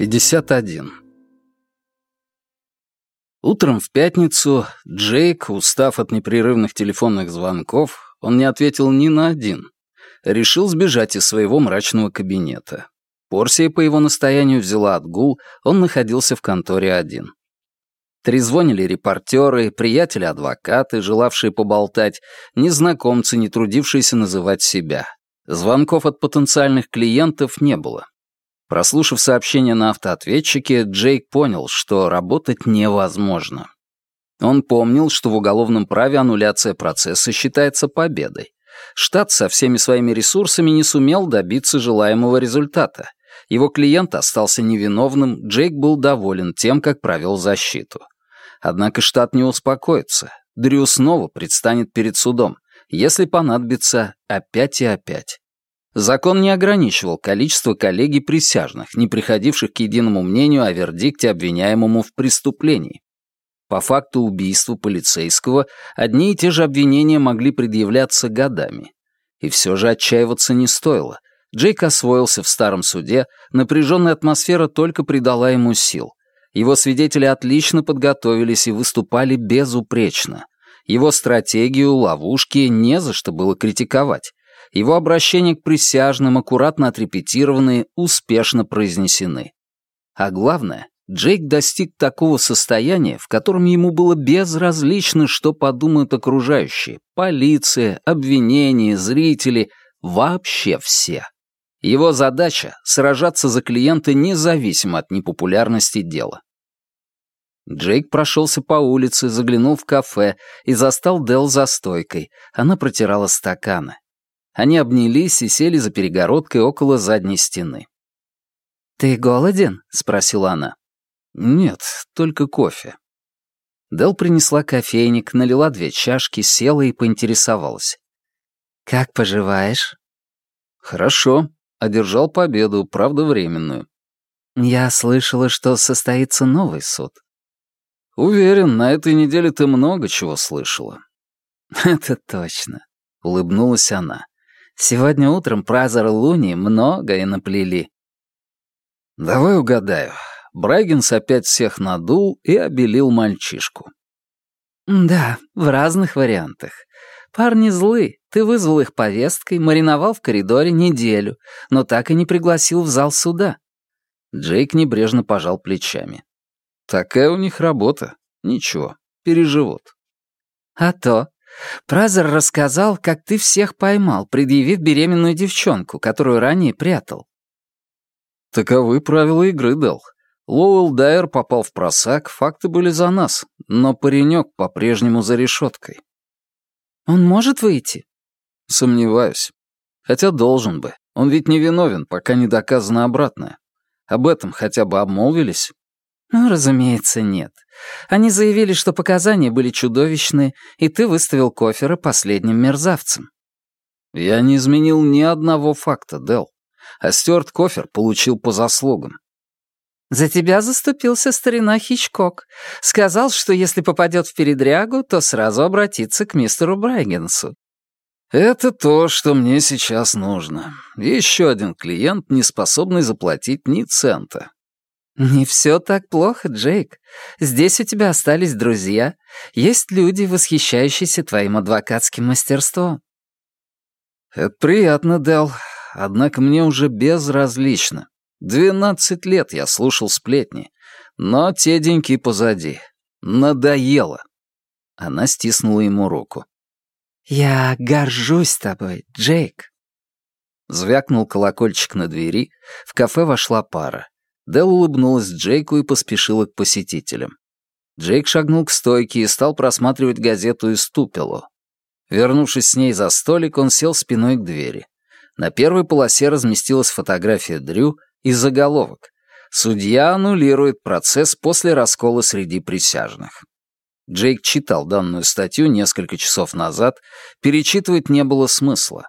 51. Утром в пятницу Джейк, устав от непрерывных телефонных звонков, он не ответил ни на один, решил сбежать из своего мрачного кабинета. Порсия по его настоянию взяла отгул, он находился в конторе один. Трезвонили репортеры, приятели-адвокаты, желавшие поболтать, незнакомцы, не трудившиеся называть себя. Звонков от потенциальных клиентов не было. Прослушав сообщение на автоответчике, Джейк понял, что работать невозможно. Он помнил, что в уголовном праве аннуляция процесса считается победой. Штат со всеми своими ресурсами не сумел добиться желаемого результата. Его клиент остался невиновным, Джейк был доволен тем, как провел защиту. Однако штат не успокоится. Дрю снова предстанет перед судом, если понадобится опять и опять. Закон не ограничивал количество коллегий присяжных, не приходивших к единому мнению о вердикте обвиняемому в преступлении. По факту убийства полицейского одни и те же обвинения могли предъявляться годами. И все же отчаиваться не стоило. Джейк освоился в старом суде, напряженная атмосфера только придала ему сил. Его свидетели отлично подготовились и выступали безупречно. Его стратегию, ловушки не за что было критиковать его обращения к присяжным, аккуратно отрепетированные, успешно произнесены. А главное, Джейк достиг такого состояния, в котором ему было безразлично, что подумают окружающие, полиция, обвинения, зрители, вообще все. Его задача — сражаться за клиента независимо от непопулярности дела. Джейк прошелся по улице, заглянул в кафе и застал Дел за стойкой. Она протирала стаканы. Они обнялись и сели за перегородкой около задней стены. «Ты голоден?» — спросила она. «Нет, только кофе». Дел принесла кофейник, налила две чашки, села и поинтересовалась. «Как поживаешь?» «Хорошо. Одержал победу, правда временную». «Я слышала, что состоится новый суд». «Уверен, на этой неделе ты много чего слышала». «Это точно», — улыбнулась она. Сегодня утром Празер и Луни многое наплели. Давай угадаю. Брайгенс опять всех надул и обелил мальчишку. Да, в разных вариантах. Парни злы. Ты вызвал их повесткой, мариновал в коридоре неделю, но так и не пригласил в зал суда. Джейк небрежно пожал плечами. Такая у них работа. Ничего, переживут. А то. Празер рассказал, как ты всех поймал, предъявив беременную девчонку, которую ранее прятал. Таковы правила игры, Дел. Лоуэлл Дайер попал в просак, факты были за нас, но паренек по-прежнему за решеткой. Он может выйти? Сомневаюсь. Хотя должен бы. Он ведь не виновен, пока не доказано обратное. Об этом хотя бы обмолвились? Ну, разумеется, нет. Они заявили, что показания были чудовищные, и ты выставил Кофера последним мерзавцем. Я не изменил ни одного факта, Дел. А Стюарт Кофер получил по заслугам. За тебя заступился старина Хичкок. Сказал, что если попадет в передрягу, то сразу обратится к мистеру Брайгенсу. Это то, что мне сейчас нужно. Еще один клиент, не способный заплатить ни цента. «Не все так плохо, Джейк. Здесь у тебя остались друзья. Есть люди, восхищающиеся твоим адвокатским мастерством». «Это приятно, Дел. Однако мне уже безразлично. Двенадцать лет я слушал сплетни, но те деньки позади. Надоело». Она стиснула ему руку. «Я горжусь тобой, Джейк». Звякнул колокольчик на двери, в кафе вошла пара. Дел улыбнулась Джейку и поспешила к посетителям. Джейк шагнул к стойке и стал просматривать газету из Тупело. Вернувшись с ней за столик, он сел спиной к двери. На первой полосе разместилась фотография Дрю и заголовок «Судья аннулирует процесс после раскола среди присяжных». Джейк читал данную статью несколько часов назад, перечитывать не было смысла.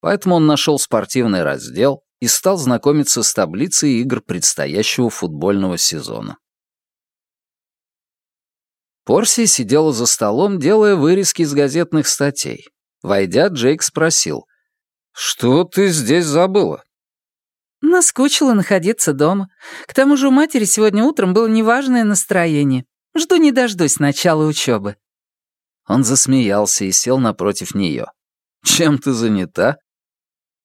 Поэтому он нашел спортивный раздел, и стал знакомиться с таблицей игр предстоящего футбольного сезона. Порси сидела за столом, делая вырезки из газетных статей. Войдя, Джейк спросил, «Что ты здесь забыла?» Наскучило находиться дома. К тому же у матери сегодня утром было неважное настроение. Жду не дождусь начала учебы. Он засмеялся и сел напротив нее. «Чем ты занята?»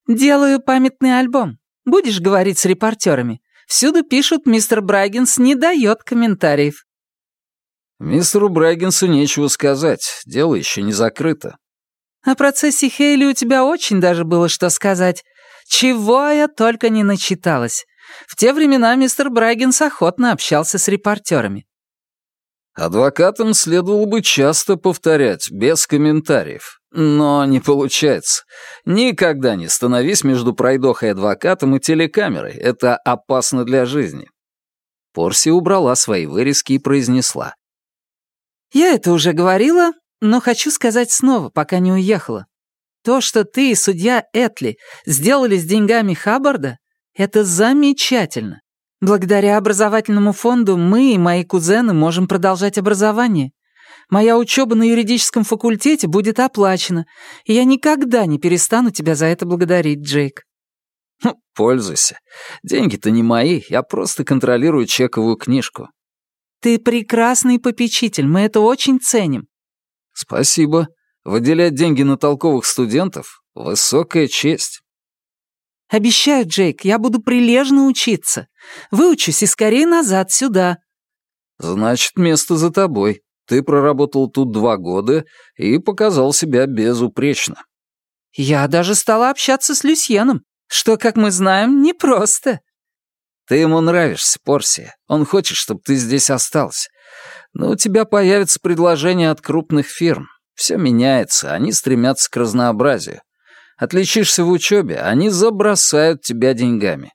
«Делаю памятный альбом. Будешь говорить с репортерами? Всюду пишут, мистер Брайгенс не дает комментариев». «Мистеру Брайгенсу нечего сказать. Дело еще не закрыто». «О процессе Хейли у тебя очень даже было что сказать. Чего я только не начиталась. В те времена мистер Брайгенс охотно общался с репортерами. Адвокатам следовало бы часто повторять, без комментариев. Но не получается. Никогда не становись между пройдохой адвокатом и телекамерой. Это опасно для жизни. Порси убрала свои вырезки и произнесла. «Я это уже говорила, но хочу сказать снова, пока не уехала. То, что ты и судья Этли сделали с деньгами Хаббарда, это замечательно. Благодаря образовательному фонду мы и мои кузены можем продолжать образование. Моя учеба на юридическом факультете будет оплачена, и я никогда не перестану тебя за это благодарить, Джейк. Ну, пользуйся. Деньги-то не мои, я просто контролирую чековую книжку. Ты прекрасный попечитель, мы это очень ценим. Спасибо. Выделять деньги на толковых студентов — высокая честь. Обещаю, Джейк, я буду прилежно учиться. Выучусь и скорее назад, сюда. Значит, место за тобой. Ты проработал тут два года и показал себя безупречно. Я даже стала общаться с Люсьеном, что, как мы знаем, непросто. Ты ему нравишься, Порсия. Он хочет, чтобы ты здесь осталась. Но у тебя появится предложение от крупных фирм. Все меняется, они стремятся к разнообразию. Отличишься в учебе, они забросают тебя деньгами.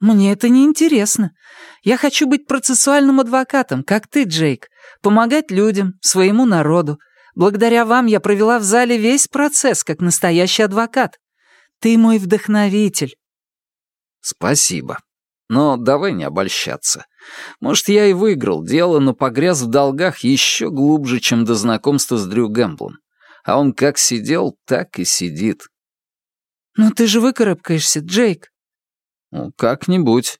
Мне это не интересно. Я хочу быть процессуальным адвокатом, как ты, Джейк, помогать людям, своему народу. Благодаря вам я провела в зале весь процесс, как настоящий адвокат. Ты мой вдохновитель. Спасибо. Но давай не обольщаться. Может, я и выиграл дело, но погряз в долгах еще глубже, чем до знакомства с Дрю Гэмблом. А он как сидел, так и сидит. «Но ты же выкарабкаешься, Джейк». «Ну, как-нибудь».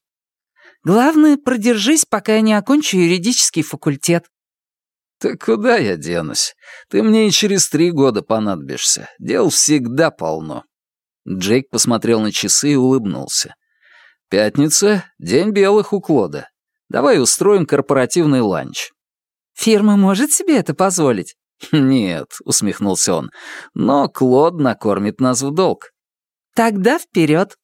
«Главное, продержись, пока я не окончу юридический факультет». «Так куда я денусь? Ты мне и через три года понадобишься. Дел всегда полно». Джейк посмотрел на часы и улыбнулся. «Пятница — день белых у Клода. Давай устроим корпоративный ланч». «Фирма может себе это позволить?» «Нет», — усмехнулся он, — «но Клод накормит нас в долг». «Тогда вперед!»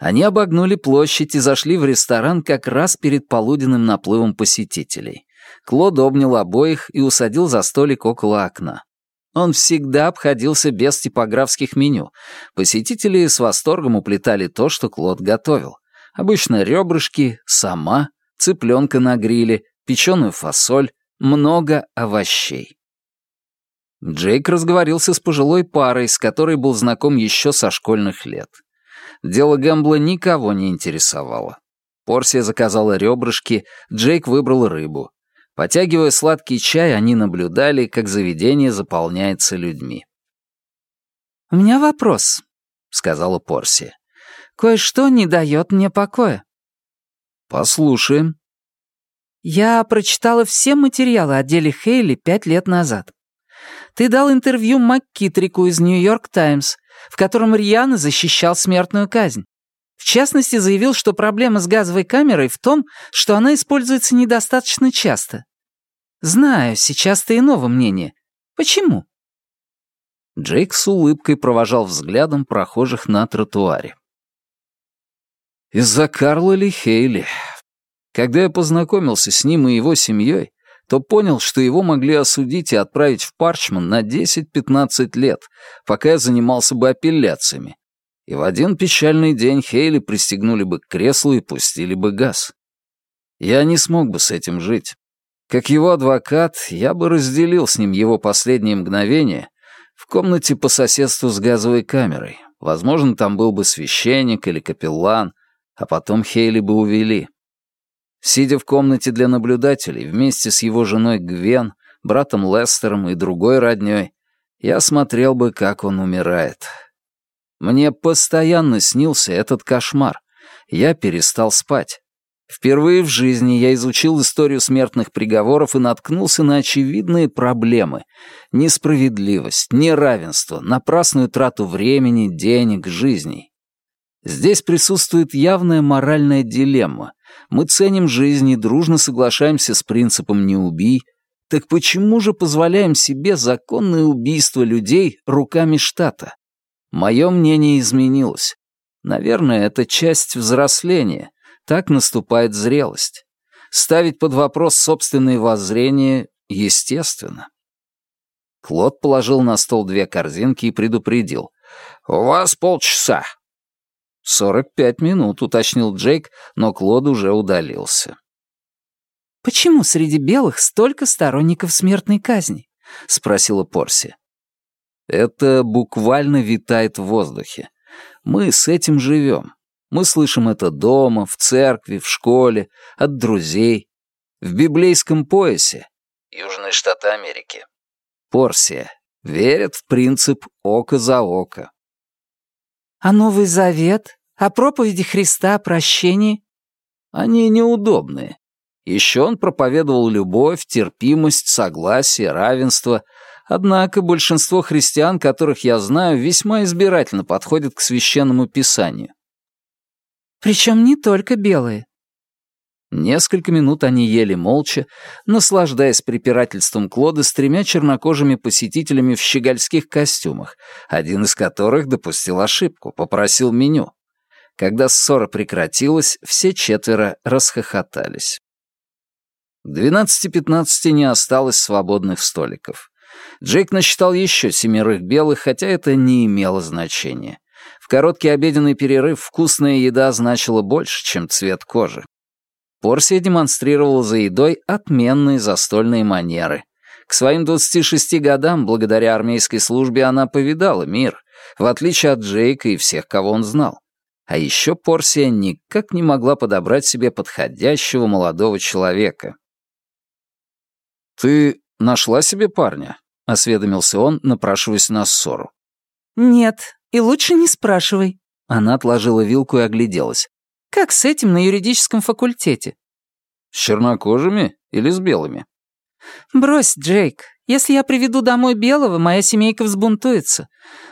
Они обогнули площадь и зашли в ресторан как раз перед полуденным наплывом посетителей. Клод обнял обоих и усадил за столик около окна. Он всегда обходился без типографских меню. Посетители с восторгом уплетали то, что Клод готовил. Обычно ребрышки, сама, цыпленка на гриле, печеную фасоль, много овощей. Джейк разговорился с пожилой парой, с которой был знаком еще со школьных лет. Дело Гэмбла никого не интересовало. Порсия заказала ребрышки, Джейк выбрал рыбу. Потягивая сладкий чай, они наблюдали, как заведение заполняется людьми. «У меня вопрос», — сказала Порсия. «Кое-что не дает мне покоя». «Послушаем». «Я прочитала все материалы о деле Хейли пять лет назад. Ты дал интервью МакКитрику из «Нью-Йорк Таймс», в котором рьяно защищал смертную казнь. В частности, заявил, что проблема с газовой камерой в том, что она используется недостаточно часто. Знаю, сейчас ты иного мнения. Почему?» Джейк с улыбкой провожал взглядом прохожих на тротуаре. «Из-за Карла Ли Хейли. Когда я познакомился с ним и его семьей, то понял, что его могли осудить и отправить в Парчман на 10-15 лет, пока я занимался бы апелляциями. И в один печальный день Хейли пристегнули бы к креслу и пустили бы газ. Я не смог бы с этим жить. Как его адвокат, я бы разделил с ним его последние мгновения в комнате по соседству с газовой камерой. Возможно, там был бы священник или капеллан, а потом Хейли бы увели. Сидя в комнате для наблюдателей вместе с его женой Гвен, братом Лестером и другой роднёй, я смотрел бы, как он умирает. Мне постоянно снился этот кошмар. Я перестал спать. Впервые в жизни я изучил историю смертных приговоров и наткнулся на очевидные проблемы. Несправедливость, неравенство, напрасную трату времени, денег, жизней. Здесь присутствует явная моральная дилемма. Мы ценим жизнь и дружно соглашаемся с принципом «не убий», так почему же позволяем себе законное убийство людей руками штата? Мое мнение изменилось. Наверное, это часть взросления — так наступает зрелость. Ставить под вопрос собственные воззрения естественно. Клод положил на стол две корзинки и предупредил. «У вас полчаса». «Сорок пять минут», — уточнил Джейк, но Клод уже удалился. «Почему среди белых столько сторонников смертной казни?» — спросила Порси. «Это буквально витает в воздухе. Мы с этим живем. Мы слышим это дома, в церкви, в школе, от друзей. В библейском поясе, Южные Штаты Америки, Порсия, верят в принцип око за око. А Новый Завет? А проповеди Христа о прощении? Они неудобные. Еще он проповедовал любовь, терпимость, согласие, равенство. Однако большинство христиан, которых я знаю, весьма избирательно подходят к священному писанию. Причем не только белые. Несколько минут они ели молча, наслаждаясь препирательством Клода с тремя чернокожими посетителями в щегольских костюмах, один из которых допустил ошибку, попросил меню. Когда ссора прекратилась, все четверо расхохотались. К 12.15 не осталось свободных столиков. Джейк насчитал еще семерых белых, хотя это не имело значения короткий обеденный перерыв вкусная еда значила больше, чем цвет кожи. Порсия демонстрировала за едой отменные застольные манеры. К своим 26 годам, благодаря армейской службе, она повидала мир, в отличие от Джейка и всех, кого он знал. А еще Порсия никак не могла подобрать себе подходящего молодого человека. «Ты нашла себе парня?» — осведомился он, напрашиваясь на ссору. «Нет, и лучше не спрашивай». Она отложила вилку и огляделась. «Как с этим на юридическом факультете?» «С чернокожими или с белыми?» «Брось, Джейк. Если я приведу домой белого, моя семейка взбунтуется.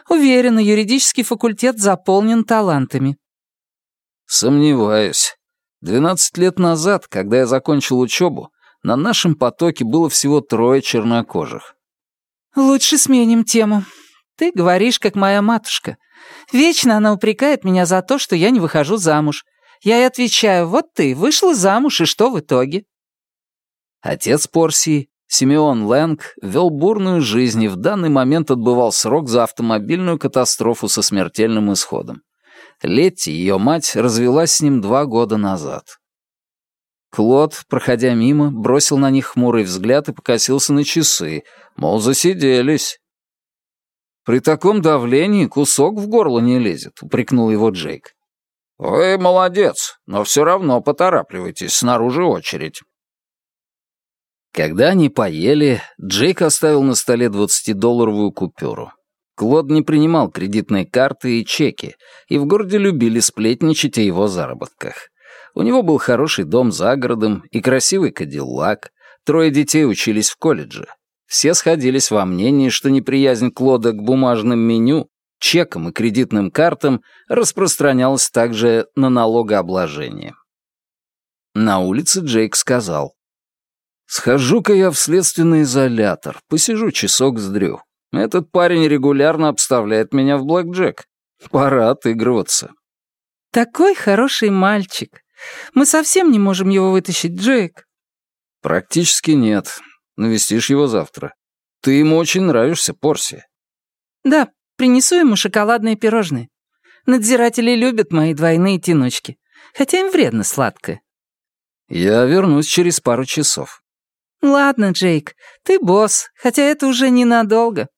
Уверена, юридический факультет заполнен талантами». «Сомневаюсь. Двенадцать лет назад, когда я закончил учебу, на нашем потоке было всего трое чернокожих». «Лучше сменим тему. Ты говоришь, как моя матушка. Вечно она упрекает меня за то, что я не выхожу замуж. Я и отвечаю, вот ты, вышла замуж, и что в итоге? Отец Порсии, Симеон Лэнг, вел бурную жизнь и в данный момент отбывал срок за автомобильную катастрофу со смертельным исходом. Летти, ее мать, развелась с ним два года назад. Клод, проходя мимо, бросил на них хмурый взгляд и покосился на часы, мол, засиделись. «При таком давлении кусок в горло не лезет», — упрекнул его Джейк. «Вы молодец, но все равно поторапливайтесь, снаружи очередь». Когда они поели, Джейк оставил на столе 20-долларовую купюру. Клод не принимал кредитные карты и чеки, и в городе любили сплетничать о его заработках. У него был хороший дом за городом и красивый кадиллак, трое детей учились в колледже. Все сходились во мнении, что неприязнь Клода к бумажным меню, чекам и кредитным картам распространялась также на налогообложение. На улице Джейк сказал, «Схожу-ка я в следственный изолятор, посижу часок с Дрю. Этот парень регулярно обставляет меня в блэкджек. Пора отыгрываться». «Такой хороший мальчик. Мы совсем не можем его вытащить, Джейк». «Практически нет. Навестишь его завтра. Ты ему очень нравишься, Порси. Да, принесу ему шоколадные пирожные. Надзиратели любят мои двойные тянучки, хотя им вредно сладкое. Я вернусь через пару часов. Ладно, Джейк, ты босс, хотя это уже ненадолго.